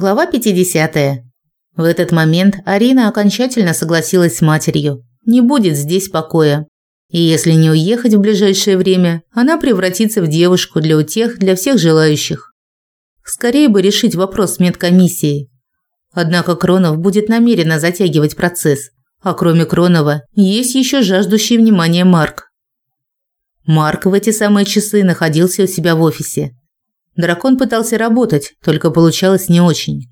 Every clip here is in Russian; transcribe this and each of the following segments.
Глава 50. В этот момент Арина окончательно согласилась с матерью. Не будет здесь покоя. И если не уехать в ближайшее время, она превратится в девушку для утех для всех желающих. Скорее бы решить вопрос с медкомиссией. Однако Кронов будет намеренно затягивать процесс. А кроме Кронова, есть еще жаждущий внимания Марк. Марк в эти самые часы находился у себя в офисе. Дракон пытался работать, только получалось не очень.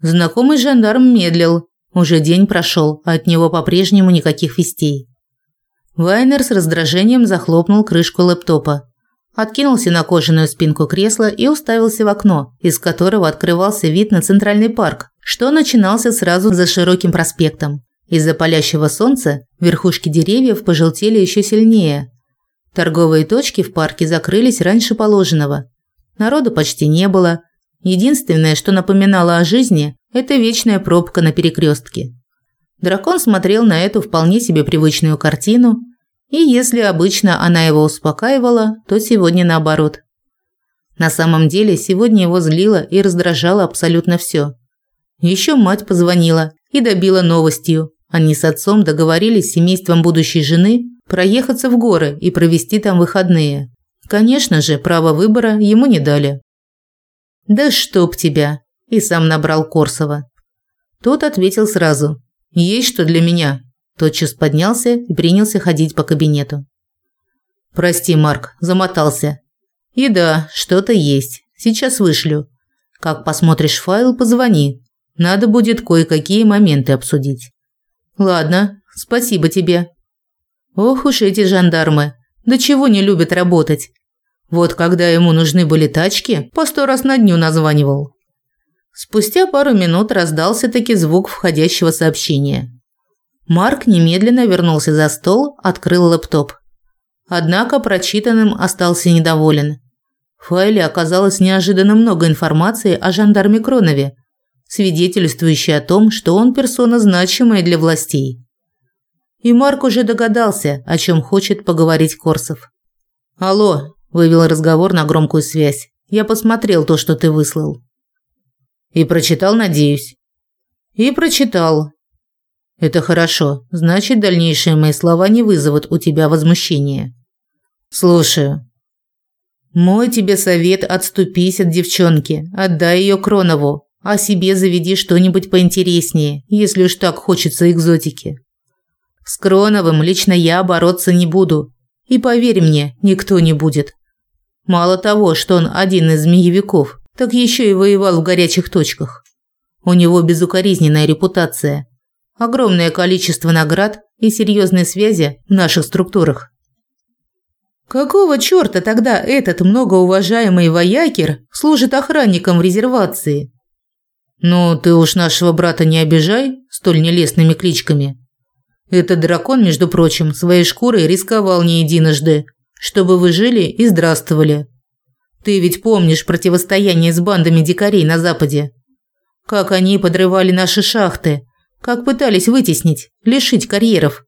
Знакомый жандарм медлил. Уже день прошел, а от него по-прежнему никаких вестей. Вайнер с раздражением захлопнул крышку лэптопа, откинулся на кожаную спинку кресла и уставился в окно, из которого открывался вид на центральный парк, что начинался сразу за широким проспектом. Из-за палящего солнца верхушки деревьев пожелтели еще сильнее. Торговые точки в парке закрылись раньше положенного, Народу почти не было. Единственное, что напоминало о жизни, это вечная пробка на перекрестке. Дракон смотрел на эту вполне себе привычную картину, и если обычно она его успокаивала, то сегодня наоборот. На самом деле, сегодня его злило и раздражало абсолютно все. Еще мать позвонила и добила новостью. Они с отцом договорились с семейством будущей жены проехаться в горы и провести там выходные. Конечно же, право выбора ему не дали. «Да чтоб тебя!» – и сам набрал Корсова. Тот ответил сразу. «Есть что для меня?» Тотчас поднялся и принялся ходить по кабинету. «Прости, Марк, замотался. И да, что-то есть. Сейчас вышлю. Как посмотришь файл, позвони. Надо будет кое-какие моменты обсудить». «Ладно, спасибо тебе». Ох уж эти жандармы. Да чего не любят работать. Вот когда ему нужны были тачки, по сто раз на дню названивал. Спустя пару минут раздался таки звук входящего сообщения. Марк немедленно вернулся за стол, открыл лэптоп. Однако прочитанным остался недоволен. В файле оказалось неожиданно много информации о жандарме Кронове, свидетельствующей о том, что он персона значимая для властей. И Марк уже догадался, о чем хочет поговорить Корсов. «Алло», – вывел разговор на громкую связь. «Я посмотрел то, что ты выслал». «И прочитал, надеюсь?» «И прочитал». «Это хорошо. Значит, дальнейшие мои слова не вызовут у тебя возмущения». «Слушаю». «Мой тебе совет – отступись от девчонки, отдай ее Кронову, а себе заведи что-нибудь поинтереснее, если уж так хочется экзотики». С Кроновым лично я бороться не буду. И поверь мне, никто не будет. Мало того, что он один из змеевиков, так еще и воевал в горячих точках. У него безукоризненная репутация, огромное количество наград и серьезные связи в наших структурах. Какого чёрта тогда этот многоуважаемый воякер служит охранником в резервации? Ну, ты уж нашего брата не обижай столь нелестными кличками. Этот дракон, между прочим, своей шкурой рисковал не единожды, чтобы вы жили и здравствовали. Ты ведь помнишь противостояние с бандами дикарей на западе? Как они подрывали наши шахты, как пытались вытеснить, лишить карьеров.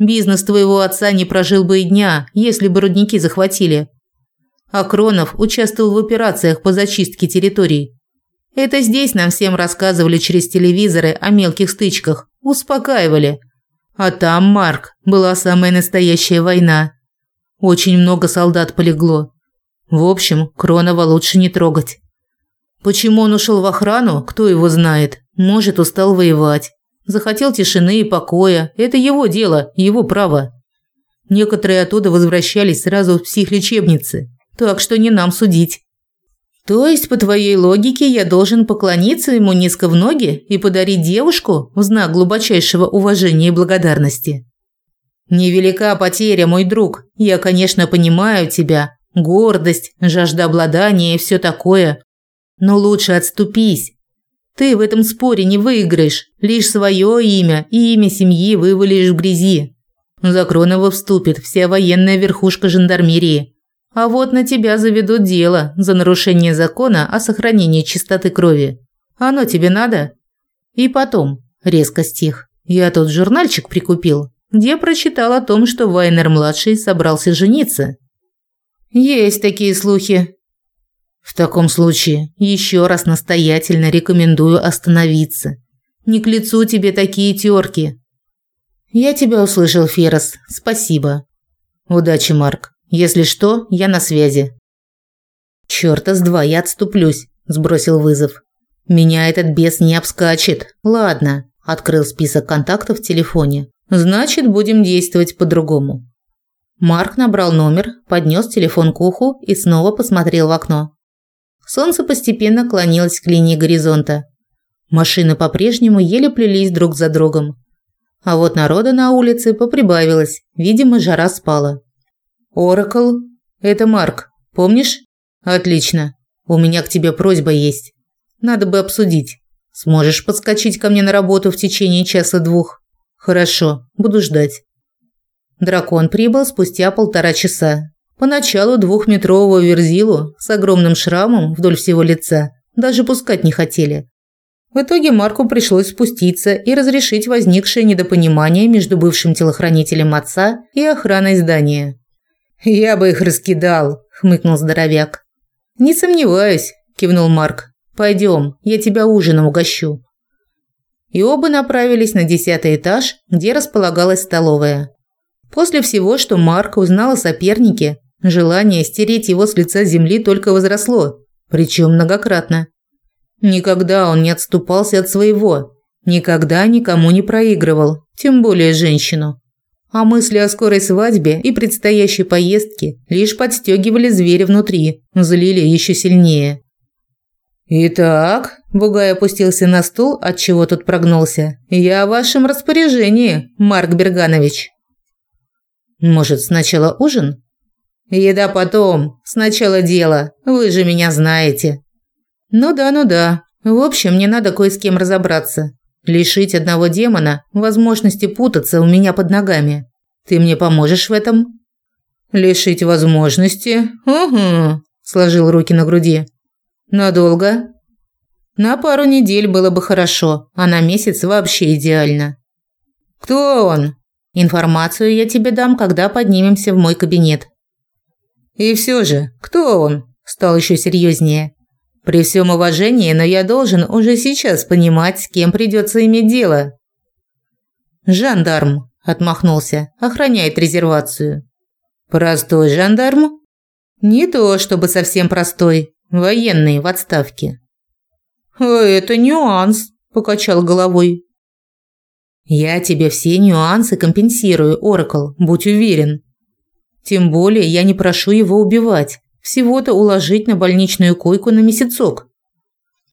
Бизнес твоего отца не прожил бы и дня, если бы рудники захватили. А Кронов участвовал в операциях по зачистке территорий. Это здесь нам всем рассказывали через телевизоры о мелких стычках, успокаивали – а там, Марк, была самая настоящая война. Очень много солдат полегло. В общем, Кронова лучше не трогать. Почему он ушел в охрану, кто его знает. Может, устал воевать. Захотел тишины и покоя. Это его дело, его право. Некоторые оттуда возвращались сразу в психлечебницы. Так что не нам судить. То есть, по твоей логике, я должен поклониться ему низко в ноги и подарить девушку в знак глубочайшего уважения и благодарности? Невелика потеря, мой друг. Я, конечно, понимаю тебя. Гордость, жажда обладания и все такое. Но лучше отступись. Ты в этом споре не выиграешь. Лишь свое имя и имя семьи вывалишь в грязи. За Кронова вступит вся военная верхушка жандармерии. А вот на тебя заведут дело за нарушение закона о сохранении чистоты крови. Оно тебе надо? И потом, резко стих. Я тут журнальчик прикупил, где прочитал о том, что Вайнер-младший собрался жениться. Есть такие слухи. В таком случае еще раз настоятельно рекомендую остановиться. Не к лицу тебе такие терки. Я тебя услышал, Ферос. Спасибо. Удачи, Марк. Если что, я на связи. Чёрта с два, я отступлюсь, сбросил вызов. Меня этот бес не обскачет. Ладно, открыл список контактов в телефоне. Значит, будем действовать по-другому. Марк набрал номер, поднес телефон к уху и снова посмотрел в окно. Солнце постепенно клонилось к линии горизонта. Машины по-прежнему еле плелись друг за другом. А вот народа на улице поприбавилось, видимо, жара спала. «Оракл, это Марк, помнишь?» «Отлично. У меня к тебе просьба есть. Надо бы обсудить. Сможешь подскочить ко мне на работу в течение часа-двух?» «Хорошо, буду ждать». Дракон прибыл спустя полтора часа. Поначалу двухметрового верзилу с огромным шрамом вдоль всего лица даже пускать не хотели. В итоге Марку пришлось спуститься и разрешить возникшее недопонимание между бывшим телохранителем отца и охраной здания. «Я бы их раскидал», – хмыкнул здоровяк. «Не сомневаюсь», – кивнул Марк. «Пойдем, я тебя ужином угощу». И оба направились на десятый этаж, где располагалась столовая. После всего, что Марк узнал о сопернике, желание стереть его с лица земли только возросло, причем многократно. Никогда он не отступался от своего, никогда никому не проигрывал, тем более женщину. А мысли о скорой свадьбе и предстоящей поездке лишь подстегивали зверя внутри, злили еще сильнее. «Итак», – Бугай опустился на стул, от чего тот прогнулся. «Я в вашем распоряжении, Марк Берганович». «Может, сначала ужин?» «Еда потом, сначала дело, вы же меня знаете». Ну да, ну да. В общем, мне надо кое с кем разобраться. Лишить одного демона возможности путаться у меня под ногами. Ты мне поможешь в этом? Лишить возможности? Угу, сложил руки на груди. Надолго? На пару недель было бы хорошо, а на месяц вообще идеально. Кто он? Информацию я тебе дам, когда поднимемся в мой кабинет. И все же, кто он? Стал еще серьезнее. При всем уважении, но я должен уже сейчас понимать, с кем придется иметь дело. Жандарм отмахнулся, охраняет резервацию. Простой жандарм? Не то, чтобы совсем простой, военный в отставке. А это нюанс, покачал головой. Я тебе все нюансы компенсирую, Оракл, будь уверен. Тем более я не прошу его убивать. Всего-то уложить на больничную койку на месяцок.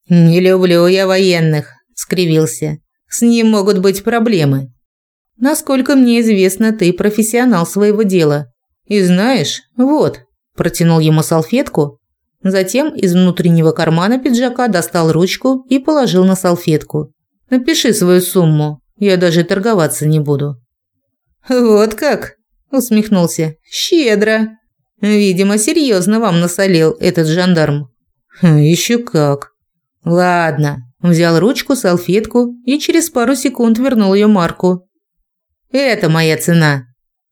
Не люблю я военных, скривился. С ним могут быть проблемы. Насколько мне известно, ты профессионал своего дела. И знаешь, вот, протянул ему салфетку, затем из внутреннего кармана пиджака достал ручку и положил на салфетку. Напиши свою сумму. Я даже торговаться не буду. Вот как, усмехнулся. Щедро. Видимо, серьезно вам насолил этот жандарм. Хм, Еще как. Ладно, взял ручку, салфетку и через пару секунд вернул ее Марку. Это моя цена.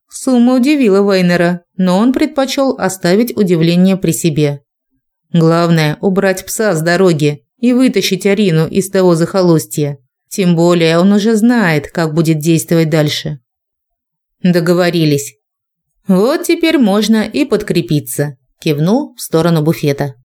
Сумма удивила Вейнера, но он предпочел оставить удивление при себе. Главное убрать пса с дороги и вытащить Арину из того захолустья. Тем более он уже знает, как будет действовать дальше. Договорились. Вот теперь можно и подкрепиться, кивнул в сторону буфета.